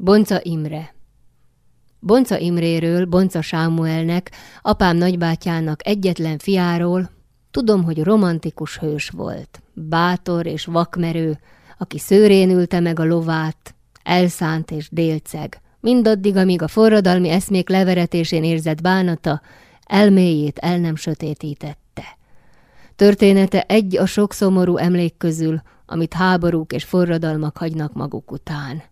Bonca Imre Bonca Imréről, Bonca Sámuelnek, apám nagybátyának egyetlen fiáról, tudom, hogy romantikus hős volt, bátor és vakmerő, aki szőrén ülte meg a lovát, elszánt és délceg, mindaddig, amíg a forradalmi eszmék leveretésén érzett bánata elméjét el nem sötétítette. Története egy a sok szomorú emlék közül, amit háborúk és forradalmak hagynak maguk után.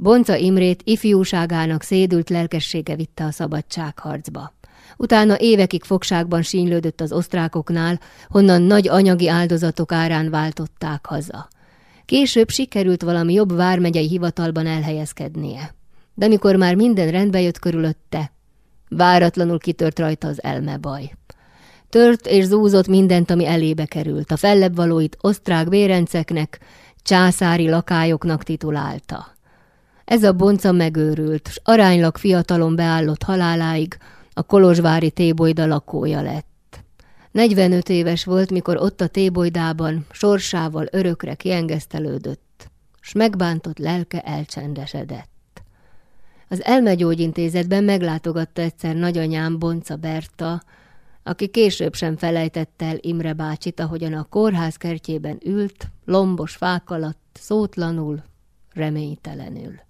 Bonca Imrét ifjúságának szédült lelkessége vitte a szabadságharcba. Utána évekig fogságban sínylődött az osztrákoknál, honnan nagy anyagi áldozatok árán váltották haza. Később sikerült valami jobb vármegyei hivatalban elhelyezkednie. De mikor már minden rendbe jött körülötte, váratlanul kitört rajta az elmebaj. Tört és zúzott mindent, ami elébe került. A fellebb valóit osztrák bérenceknek, császári lakályoknak titulálta. Ez a bonca megőrült, s aránylag fiatalon beállott haláláig a Kolozsvári tébolyda lakója lett. 45 éves volt, mikor ott a tébolydában sorsával örökre kiengesztelődött, s megbántott lelke elcsendesedett. Az elmegyógyintézetben meglátogatta egyszer nagyanyám Bonca Berta, aki később sem felejtette el Imre bácsit, ahogyan a kórház kertjében ült, lombos fák alatt, szótlanul, reménytelenül.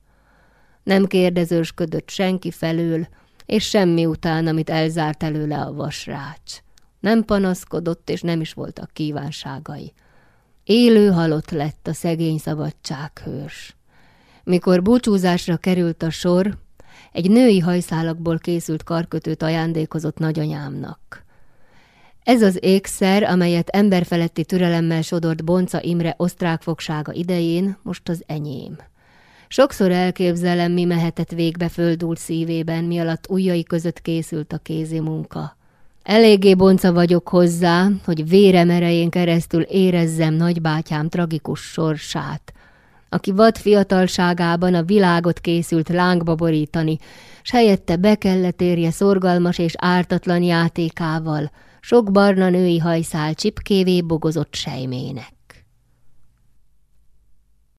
Nem kérdezősködött senki felől, és semmi után, amit elzárt előle a vasrács. Nem panaszkodott, és nem is voltak kívánságai. Élő halott lett a szegény szabadsághős. Mikor búcsúzásra került a sor, egy női hajszálakból készült karkötőt ajándékozott nagyanyámnak. Ez az ékszer, amelyet emberfeletti türelemmel sodort Bonca Imre osztrák fogsága idején, most az enyém. Sokszor elképzelem, mi mehetett végbe földult szívében, mi alatt ujjai között készült a kézi munka. Eléggé bonca vagyok hozzá, hogy vérem erején keresztül érezzem nagybátyám tragikus sorsát, aki vad fiatalságában a világot készült lángba borítani, s helyette be kellett érje szorgalmas és ártatlan játékával, sok barna női hajszál csipkévé bogozott sejmének.